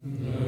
No.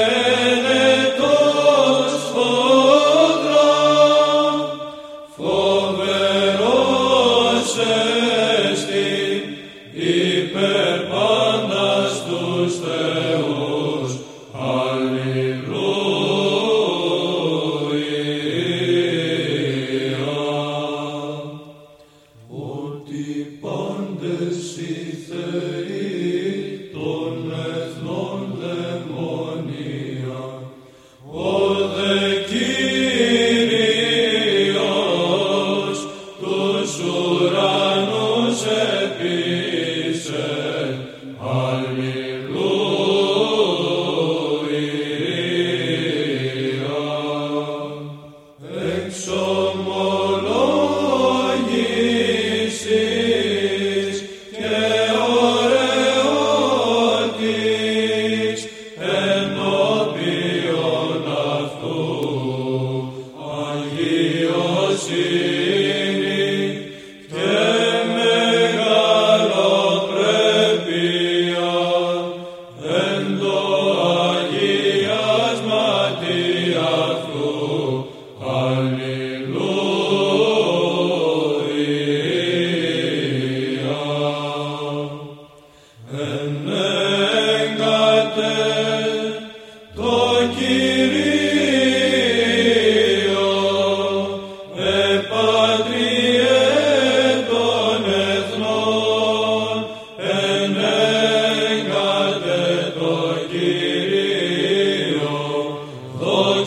Christmas.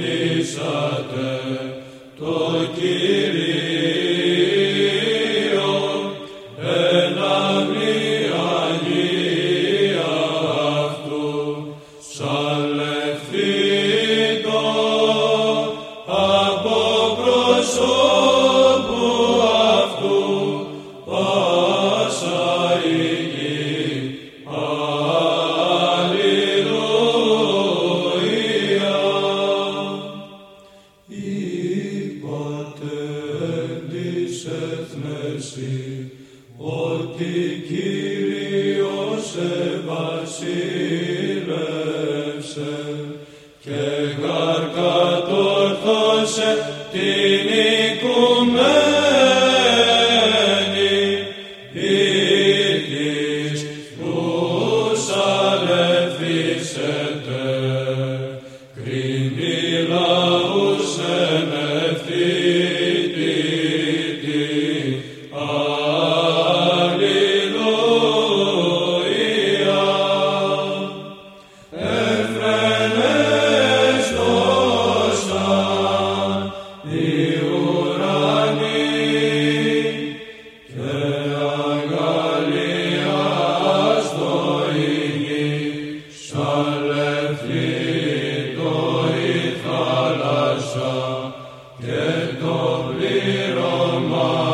κινήσατε το Κύριο. ψήλεψε και γαρ κατορθώσε την οικουμένη πύλη που. Amen.